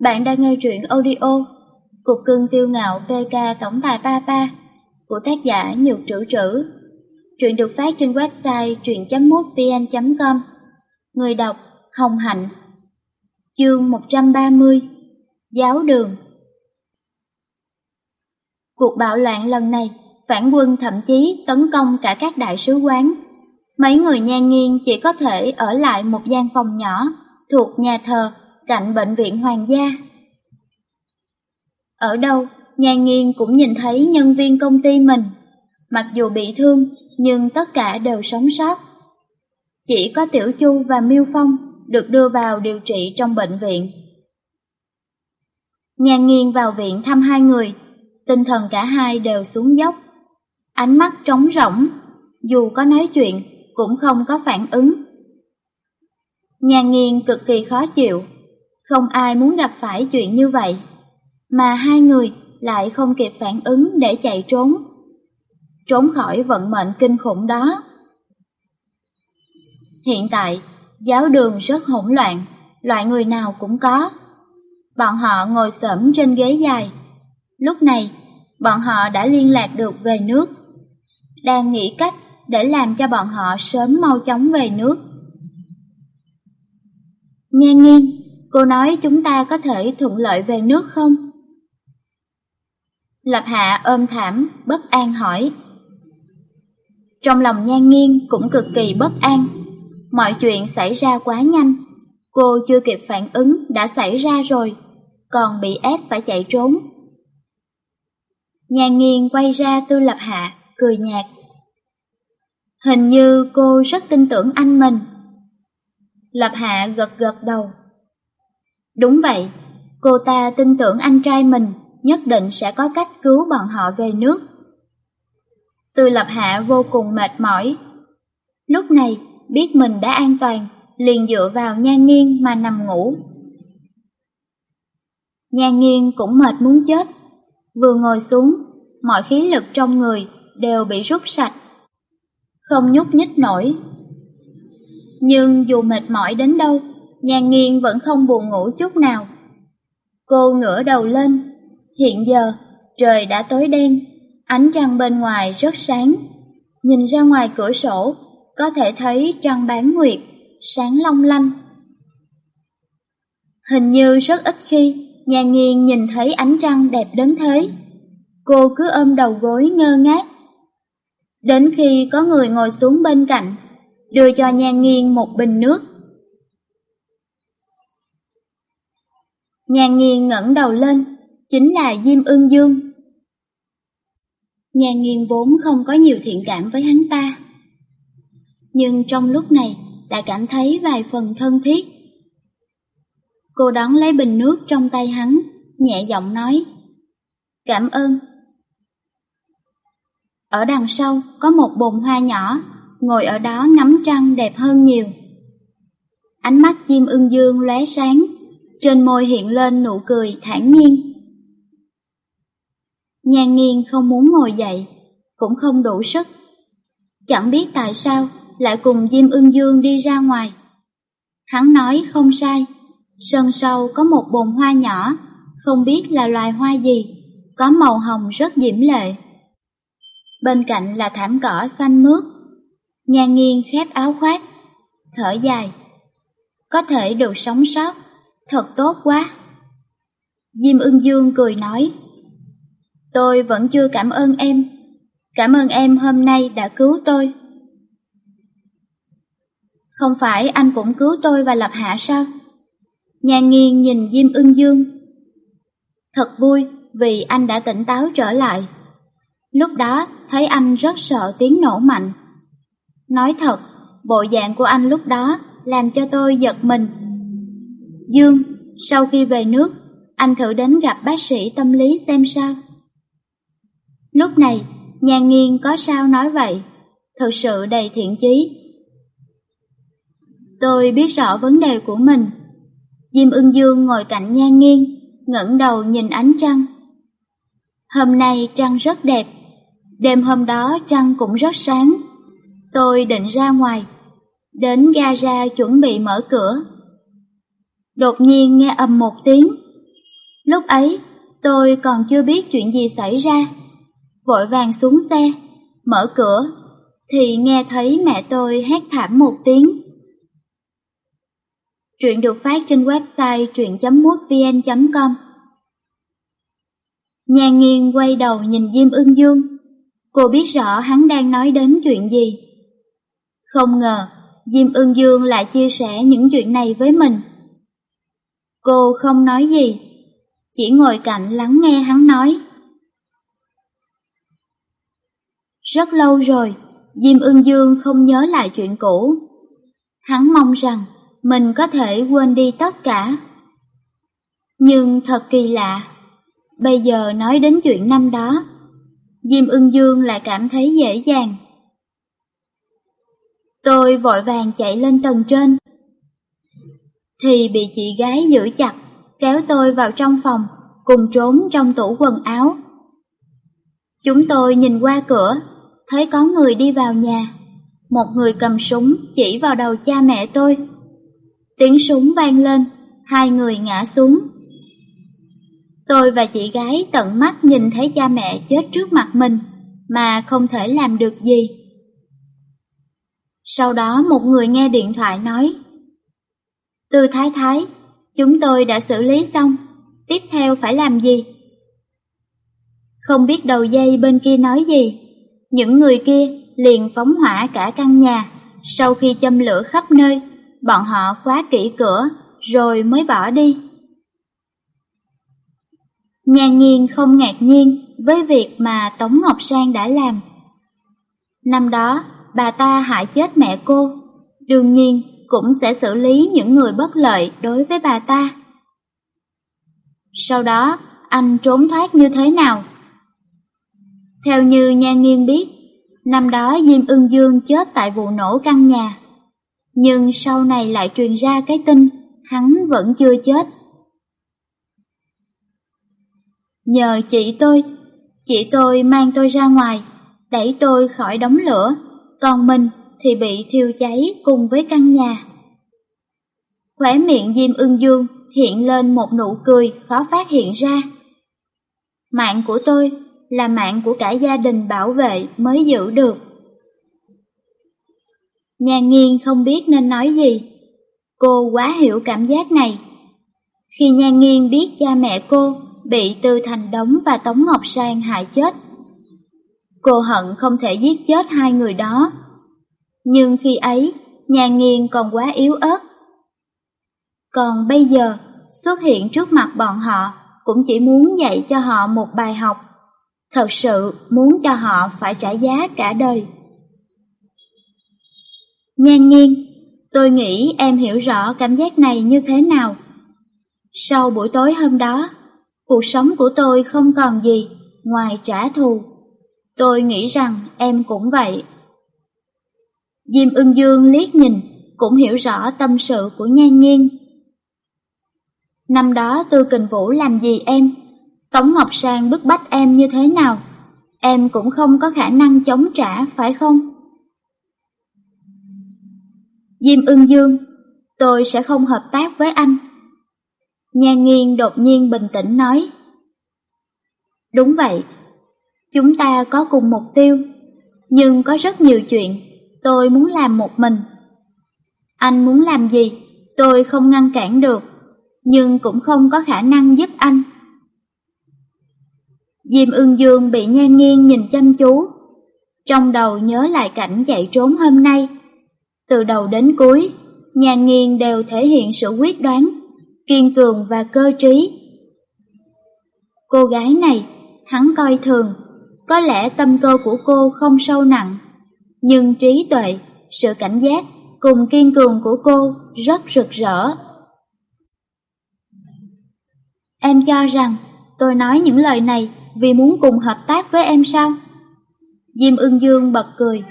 Bạn đang nghe truyện audio Cục cưng kiêu ngạo PK Tổng tài Papa của tác giả Nhược Trữ Trữ. Truyện được phát trên website truyện.mútvn.com Người đọc Hồng Hạnh Chương 130 Giáo đường Cuộc bạo loạn lần này, phản quân thậm chí tấn công cả các đại sứ quán. Mấy người nhan nghiêng chỉ có thể ở lại một gian phòng nhỏ thuộc nhà thờ cạnh bệnh viện hoàng gia. Ở đâu, nhà nghiên cũng nhìn thấy nhân viên công ty mình, mặc dù bị thương nhưng tất cả đều sống sót. Chỉ có Tiểu Chu và Miêu Phong được đưa vào điều trị trong bệnh viện. Nhà nghiên vào viện thăm hai người, tinh thần cả hai đều xuống dốc. Ánh mắt trống rỗng, dù có nói chuyện cũng không có phản ứng. Nhà nghiên cực kỳ khó chịu, không ai muốn gặp phải chuyện như vậy, mà hai người lại không kịp phản ứng để chạy trốn. Trốn khỏi vận mệnh kinh khủng đó. Hiện tại, giáo đường rất hỗn loạn, loại người nào cũng có. Bọn họ ngồi sẫm trên ghế dài. Lúc này, bọn họ đã liên lạc được về nước. Đang nghĩ cách để làm cho bọn họ sớm mau chóng về nước. Nhan nghiêng, Cô nói chúng ta có thể thuận lợi về nước không? Lập Hạ ôm thảm, bất an hỏi. Trong lòng nhan nghiêng cũng cực kỳ bất an. Mọi chuyện xảy ra quá nhanh. Cô chưa kịp phản ứng đã xảy ra rồi, còn bị ép phải chạy trốn. Nhan nghiêng quay ra tư lập hạ, cười nhạt. Hình như cô rất tin tưởng anh mình. Lập hạ gật gật đầu. Đúng vậy, cô ta tin tưởng anh trai mình nhất định sẽ có cách cứu bọn họ về nước. Từ lập hạ vô cùng mệt mỏi. Lúc này, biết mình đã an toàn, liền dựa vào nhan nghiêng mà nằm ngủ. Nhan nghiêng cũng mệt muốn chết. Vừa ngồi xuống, mọi khí lực trong người đều bị rút sạch. Không nhúc nhích nổi. Nhưng dù mệt mỏi đến đâu, Nhan nghiêng vẫn không buồn ngủ chút nào. Cô ngửa đầu lên. Hiện giờ, trời đã tối đen, ánh trăng bên ngoài rất sáng. Nhìn ra ngoài cửa sổ, có thể thấy trăng bán nguyệt, sáng long lanh. Hình như rất ít khi, nhà nghiêng nhìn thấy ánh trăng đẹp đến thế. Cô cứ ôm đầu gối ngơ ngác. Đến khi có người ngồi xuống bên cạnh, đưa cho nhan nghiêng một bình nước. Nhàn nghiền ngẩng đầu lên, chính là Diêm Ưng Dương. Nhàn nghiền vốn không có nhiều thiện cảm với hắn ta. Nhưng trong lúc này đã cảm thấy vài phần thân thiết. Cô đón lấy bình nước trong tay hắn, nhẹ giọng nói. Cảm ơn. Ở đằng sau có một bồn hoa nhỏ, ngồi ở đó ngắm trăng đẹp hơn nhiều. Ánh mắt chim ưng dương lóe sáng, trên môi hiện lên nụ cười thản nhiên. Nhan nghiêng không muốn ngồi dậy, cũng không đủ sức. Chẳng biết tại sao lại cùng Diêm ưng dương đi ra ngoài. Hắn nói không sai, sân sau có một bồn hoa nhỏ, không biết là loài hoa gì, có màu hồng rất diễm lệ. Bên cạnh là thảm cỏ xanh mướt. Nhan nghiêng khép áo khoác, thở dài. Có thể được sống sót thật tốt quá. Diêm ưng dương cười nói, tôi vẫn chưa cảm ơn em, cảm ơn em hôm nay đã cứu tôi. Không phải anh cũng cứu tôi và Lập Hạ sao? Nhà nghiêng nhìn Diêm ưng dương. Thật vui vì anh đã tỉnh táo trở lại. Lúc đó thấy anh rất sợ tiếng nổ mạnh. Nói thật, bộ dạng của anh lúc đó làm cho tôi giật mình Dương, sau khi về nước, anh thử đến gặp bác sĩ tâm lý xem sao. Lúc này, Nhan Nghiên có sao nói vậy, thực sự đầy thiện chí. Tôi biết rõ vấn đề của mình. Diêm ưng dương ngồi cạnh Nhan Nghiên, ngẩng đầu nhìn ánh trăng. Hôm nay trăng rất đẹp, đêm hôm đó trăng cũng rất sáng. Tôi định ra ngoài, đến ga ra chuẩn bị mở cửa Đột nhiên nghe ầm một tiếng, Lúc ấy, tôi còn chưa biết chuyện gì xảy ra. Vội vàng xuống xe, mở cửa, thì nghe thấy mẹ tôi hét thảm một tiếng. Truyện được phát trên website truyện.mútvn.com Nhà nghiêng quay đầu nhìn Diêm ưng dương. Cô biết rõ hắn đang nói đến chuyện gì. Không ngờ, Diêm ưng dương lại chia sẻ những chuyện này với mình. Cô không nói gì, chỉ ngồi cạnh lắng nghe hắn nói. Rất lâu rồi, Diêm ưng dương không nhớ lại chuyện cũ. Hắn mong rằng mình có thể quên đi tất cả. Nhưng thật kỳ lạ, bây giờ nói đến chuyện năm đó, Diêm ưng dương lại cảm thấy dễ dàng. Tôi vội vàng chạy lên tầng trên, thì bị chị gái giữ chặt, kéo tôi vào trong phòng, cùng trốn trong tủ quần áo. Chúng tôi nhìn qua cửa, thấy có người đi vào nhà. Một người cầm súng chỉ vào đầu cha mẹ tôi. Tiếng súng vang lên, hai người ngã xuống. Tôi và chị gái tận mắt nhìn thấy cha mẹ chết trước mặt mình, mà không thể làm được gì. Sau đó một người nghe điện thoại nói, từ Thái Thái, chúng tôi đã xử lý xong, tiếp theo phải làm gì? Không biết đầu dây bên kia nói gì, những người kia liền phóng hỏa cả căn nhà, sau khi châm lửa khắp nơi, bọn họ khóa kỹ cửa, rồi mới bỏ đi. Nhà nghiên không ngạc nhiên với việc mà Tống Ngọc Sang đã làm. Năm đó, bà ta hại chết mẹ cô, đương nhiên cũng sẽ xử lý những người bất lợi đối với bà ta. Sau đó, anh trốn thoát như thế nào? Theo như Nhan Nghiên biết, năm đó Diêm Ưng Dương chết tại vụ nổ căn nhà. Nhưng sau này lại truyền ra cái tin hắn vẫn chưa chết. Nhờ chị tôi, chị tôi mang tôi ra ngoài, đẩy tôi khỏi đống lửa, còn mình thì bị thiêu cháy cùng với căn nhà. Khóe miệng Diêm Ưng Dương hiện lên một nụ cười khó phát hiện ra. Mạng của tôi là mạng của cả gia đình bảo vệ mới giữ được. Nhà nghiên không biết nên nói gì. Cô quá hiểu cảm giác này. Khi Nha Nghiên biết cha mẹ cô bị Tư Thành Đống và Tống Ngọc Sang hại chết, cô hận không thể giết chết hai người đó. Nhưng khi ấy, nhà nghiền còn quá yếu ớt. Còn bây giờ, xuất hiện trước mặt bọn họ cũng chỉ muốn dạy cho họ một bài học thật sự muốn cho họ phải trả giá cả đời. Nhan nghiêng, tôi nghĩ em hiểu rõ cảm giác này như thế nào. Sau buổi tối hôm đó, cuộc sống của tôi không còn gì ngoài trả thù. Tôi nghĩ rằng em cũng vậy. Diêm ưng dương liếc nhìn, cũng hiểu rõ tâm sự của nhan nghiêng. Năm đó Tư Kình Vũ làm gì em? Tống Ngọc Sang bức bách em như thế nào, em cũng không có khả năng chống trả, phải không? Diêm ưng dương, tôi sẽ không hợp tác với anh. Nhan nghiên đột nhiên bình tĩnh nói. Đúng vậy, chúng ta có cùng mục tiêu, nhưng có rất nhiều chuyện tôi muốn làm một mình. Anh muốn làm gì, tôi không ngăn cản được, nhưng cũng không có khả năng giúp anh. Diêm ưng dương bị nhan nghiêng nhìn chăm chú. Trong đầu nhớ lại cảnh chạy trốn hôm nay. Từ đầu đến cuối, nhan nghiêng đều thể hiện sự quyết đoán, kiên cường và cơ trí. Cô gái này, hắn coi thường, có lẽ tâm cơ của cô không sâu nặng, nhưng trí tuệ, sự cảnh giác cùng kiên cường của cô rất rực rỡ. Em cho rằng tôi nói những lời này vì muốn cùng hợp tác với em sao? Diêm ưng dương bật cười.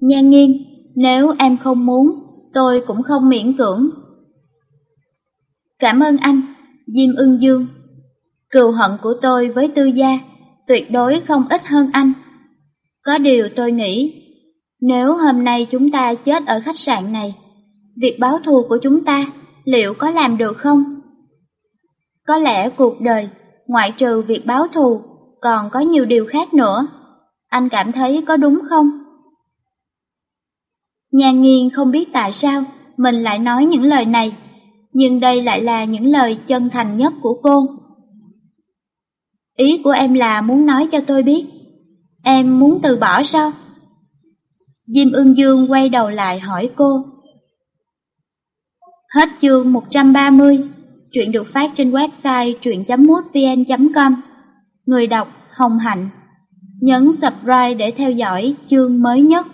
Nhan nghiêng, nếu em không muốn, tôi cũng không miễn cưỡng. Cảm ơn anh, Diêm ưng dương. Cừu hận của tôi với tư gia tuyệt đối không ít hơn anh. Có điều tôi nghĩ, nếu hôm nay chúng ta chết ở khách sạn này, việc báo thù của chúng ta liệu có làm được không? Có lẽ cuộc đời, ngoại trừ việc báo thù, còn có nhiều điều khác nữa. Anh cảm thấy có đúng không? Nhan nghiên không biết tại sao mình lại nói những lời này, nhưng đây lại là những lời chân thành nhất của cô. Ý của em là muốn nói cho tôi biết, em muốn từ bỏ sao? Diêm ưng dương quay đầu lại hỏi cô. Hết chương 130, chuyện được phát trên website truyện.mútvn.com. Người đọc Hồng Hạnh. Nhấn subscribe để theo dõi chương mới nhất.